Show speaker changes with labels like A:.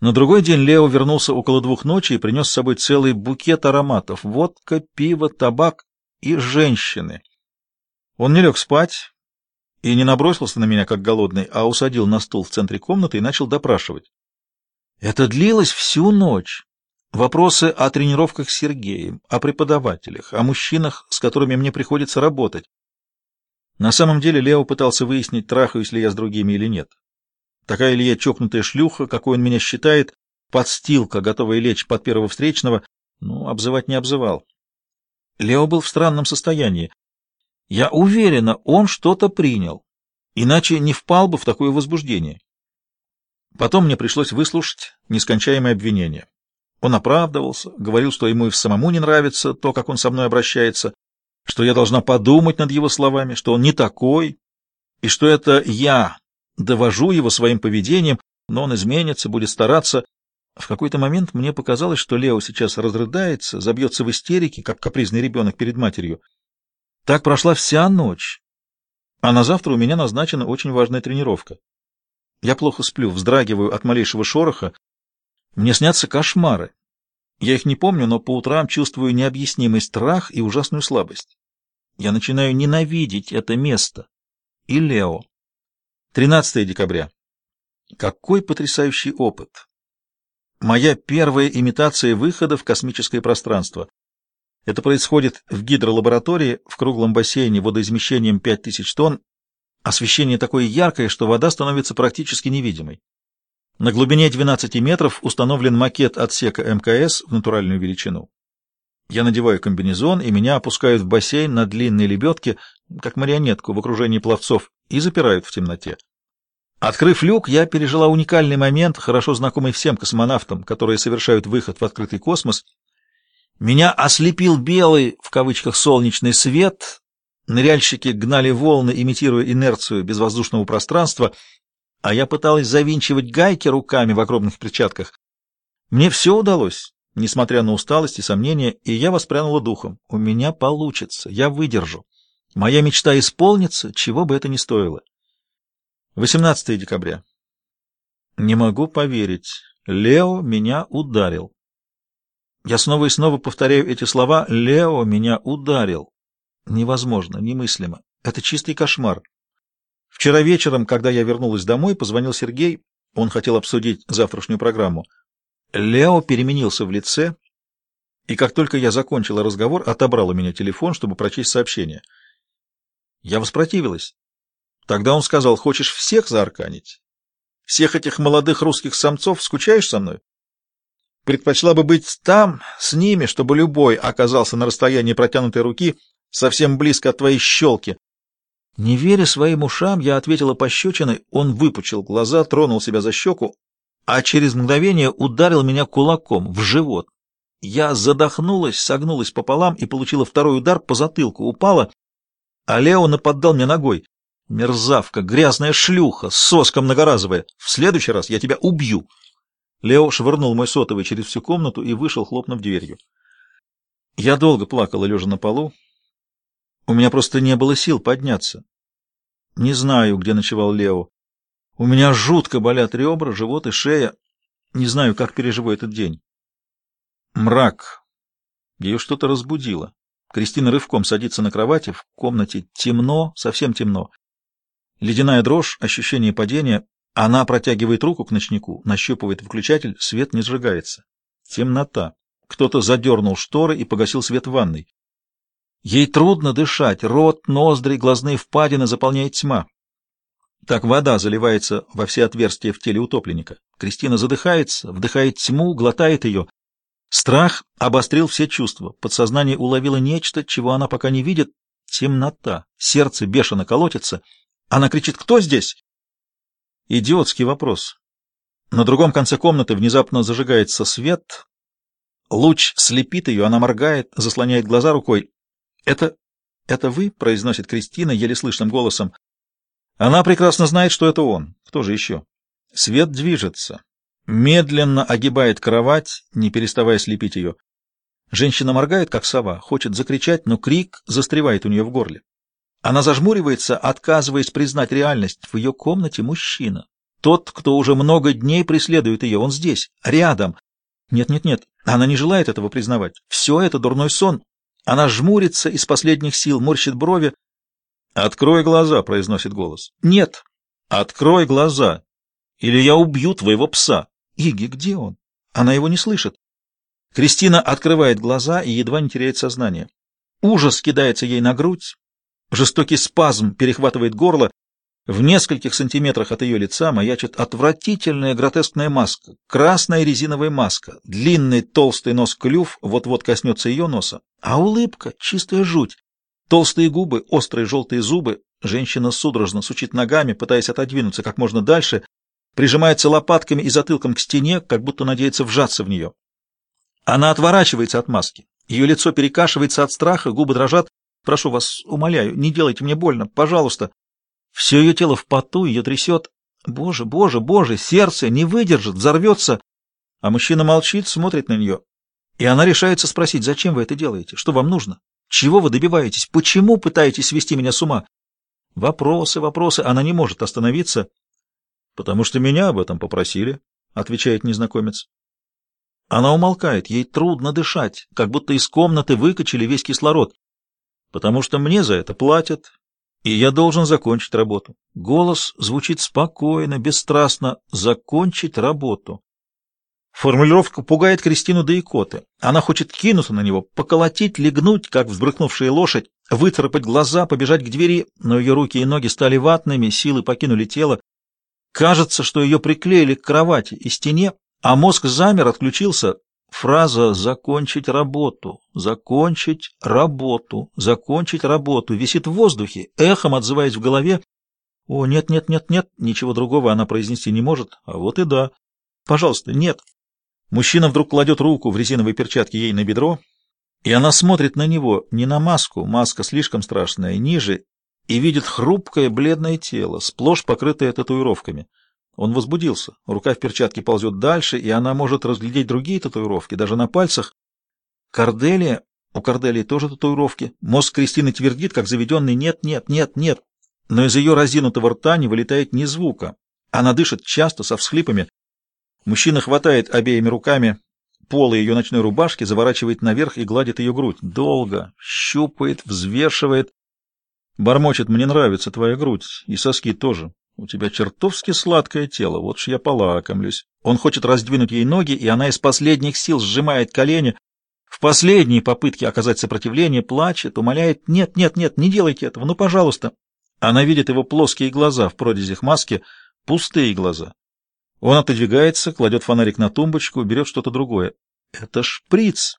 A: На другой день Лео вернулся около двух ночи и принес с собой целый букет ароматов — водка, пиво, табак и женщины. Он не лег спать и не набросился на меня, как голодный, а усадил на стул в центре комнаты и начал допрашивать. Это длилось всю ночь. Вопросы о тренировках с Сергеем, о преподавателях, о мужчинах, с которыми мне приходится работать. На самом деле Лео пытался выяснить, трахаюсь ли я с другими или нет. Такая ли я чокнутая шлюха, какой он меня считает, подстилка, готовая лечь под первого встречного, ну, обзывать не обзывал. Лео был в странном состоянии. Я уверена, он что-то принял, иначе не впал бы в такое возбуждение. Потом мне пришлось выслушать нескончаемые обвинения. Он оправдывался, говорил, что ему и самому не нравится то, как он со мной обращается, что я должна подумать над его словами, что он не такой, и что это я довожу его своим поведением, но он изменится, будет стараться. В какой-то момент мне показалось, что Лео сейчас разрыдается, забьется в истерике, как капризный ребенок перед матерью. Так прошла вся ночь. А на завтра у меня назначена очень важная тренировка. Я плохо сплю, вздрагиваю от малейшего шороха. Мне снятся кошмары. Я их не помню, но по утрам чувствую необъяснимый страх и ужасную слабость. Я начинаю ненавидеть это место. И Лео. 13 декабря. Какой потрясающий опыт! Моя первая имитация выхода в космическое пространство. Это происходит в гидролаборатории в круглом бассейне водоизмещением 5000 тонн. Освещение такое яркое, что вода становится практически невидимой. На глубине 12 метров установлен макет отсека МКС в натуральную величину. Я надеваю комбинезон, и меня опускают в бассейн на длинной лебедке, как марионетку в окружении пловцов, и запирают в темноте. Открыв люк, я пережила уникальный момент, хорошо знакомый всем космонавтам, которые совершают выход в открытый космос, меня ослепил белый, в кавычках, солнечный свет. Ныряльщики гнали волны, имитируя инерцию безвоздушного пространства, а я пыталась завинчивать гайки руками в огромных перчатках. Мне все удалось, несмотря на усталость и сомнения, и я воспрянула духом. У меня получится, я выдержу. Моя мечта исполнится, чего бы это ни стоило. 18 декабря. Не могу поверить. Лео меня ударил. Я снова и снова повторяю эти слова. Лео меня ударил. Невозможно, немыслимо. Это чистый кошмар. Вчера вечером, когда я вернулась домой, позвонил Сергей. Он хотел обсудить завтрашнюю программу. Лео переменился в лице, и как только я закончила разговор, отобрал у меня телефон, чтобы прочесть сообщение. Я воспротивилась. Тогда он сказал, хочешь всех заарканить? Всех этих молодых русских самцов скучаешь со мной? предпочла бы быть там, с ними, чтобы любой оказался на расстоянии протянутой руки, совсем близко от твоей щелки. Не веря своим ушам, я ответила пощечиной, он выпучил глаза, тронул себя за щеку, а через мгновение ударил меня кулаком в живот. Я задохнулась, согнулась пополам и получила второй удар по затылку, упала, а Лео нападал мне ногой. Мерзавка, грязная шлюха, соска многоразовая. В следующий раз я тебя убью. Лео швырнул мой сотовый через всю комнату и вышел, хлопнув дверью. Я долго плакала, лежа на полу. У меня просто не было сил подняться. Не знаю, где ночевал Лео. У меня жутко болят ребра, живот и шея. Не знаю, как переживу этот день. Мрак. Ее что-то разбудило. Кристина рывком садится на кровати. В комнате темно, совсем темно. Ледяная дрожь, ощущение падения. Она протягивает руку к ночнику, нащупывает выключатель, свет не сжигается. Темнота. Кто-то задернул шторы и погасил свет в ванной. Ей трудно дышать, рот, ноздри, глазные впадины заполняет тьма. Так вода заливается во все отверстия в теле утопленника. Кристина задыхается, вдыхает тьму, глотает ее. Страх обострил все чувства. Подсознание уловило нечто, чего она пока не видит. Темнота. Сердце бешено колотится. Она кричит «Кто здесь?» Идиотский вопрос. На другом конце комнаты внезапно зажигается свет. Луч слепит ее, она моргает, заслоняет глаза рукой. «Это... это вы?» — произносит Кристина еле слышным голосом. Она прекрасно знает, что это он. Кто же еще? Свет движется. Медленно огибает кровать, не переставая слепить ее. Женщина моргает, как сова, хочет закричать, но крик застревает у нее в горле. Она зажмуривается, отказываясь признать реальность. В ее комнате мужчина. Тот, кто уже много дней преследует ее, он здесь, рядом. Нет-нет-нет, она не желает этого признавать. Все это дурной сон. Она жмурится из последних сил, морщит брови. «Открой глаза», — произносит голос. «Нет, открой глаза, или я убью твоего пса». «Иги, где он?» Она его не слышит. Кристина открывает глаза и едва не теряет сознание. Ужас кидается ей на грудь, жестокий спазм перехватывает горло, в нескольких сантиметрах от ее лица маячит отвратительная гротескная маска, красная резиновая маска, длинный толстый нос-клюв вот-вот коснется ее носа, а улыбка — чистая жуть. Толстые губы, острые желтые зубы, женщина судорожно сучит ногами, пытаясь отодвинуться как можно дальше, прижимается лопатками и затылком к стене, как будто надеется вжаться в нее. Она отворачивается от маски, ее лицо перекашивается от страха, губы дрожат. «Прошу вас, умоляю, не делайте мне больно, пожалуйста». Все ее тело в поту, ее трясет. Боже, боже, боже, сердце не выдержит, взорвется. А мужчина молчит, смотрит на нее. И она решается спросить, зачем вы это делаете? Что вам нужно? Чего вы добиваетесь? Почему пытаетесь свести меня с ума? Вопросы, вопросы. Она не может остановиться. Потому что меня об этом попросили, отвечает незнакомец. Она умолкает, ей трудно дышать, как будто из комнаты выкачали весь кислород. Потому что мне за это платят, и я должен закончить работу. Голос звучит спокойно, бесстрастно. Закончить работу. Формулировка пугает Кристину до икоты. Она хочет кинуться на него, поколотить, легнуть, как взбрыкнувшая лошадь, выцарапать глаза, побежать к двери, но ее руки и ноги стали ватными, силы покинули тело. Кажется, что ее приклеили к кровати и стене, а мозг замер, отключился. Фраза «закончить работу», «закончить работу», «закончить работу» висит в воздухе, эхом отзываясь в голове. О, нет, нет, нет, нет, ничего другого она произнести не может. А вот и да. Пожалуйста, нет. Мужчина вдруг кладет руку в резиновой перчатке ей на бедро, и она смотрит на него, не на маску, маска слишком страшная, ниже, и видит хрупкое бледное тело, сплошь покрытое татуировками. Он возбудился. Рука в перчатке ползет дальше, и она может разглядеть другие татуировки, даже на пальцах. Корделия... У Корделии тоже татуировки. Мозг Кристины твердит, как заведенный «нет, нет, нет, нет». Но из ее разинутого рта не вылетает ни звука. Она дышит часто, со всхлипами. Мужчина хватает обеими руками полы ее ночной рубашки, заворачивает наверх и гладит ее грудь. Долго, щупает, взвешивает. Бормочет, мне нравится твоя грудь, и соски тоже. У тебя чертовски сладкое тело, вот ж я полакомлюсь. Он хочет раздвинуть ей ноги, и она из последних сил сжимает колени. В последней попытке оказать сопротивление плачет, умоляет «Нет, нет, нет, не делайте этого, ну, пожалуйста». Она видит его плоские глаза в прорезях маски, пустые глаза. Он отодвигается, кладет фонарик на тумбочку, берет что-то другое. Это шприц.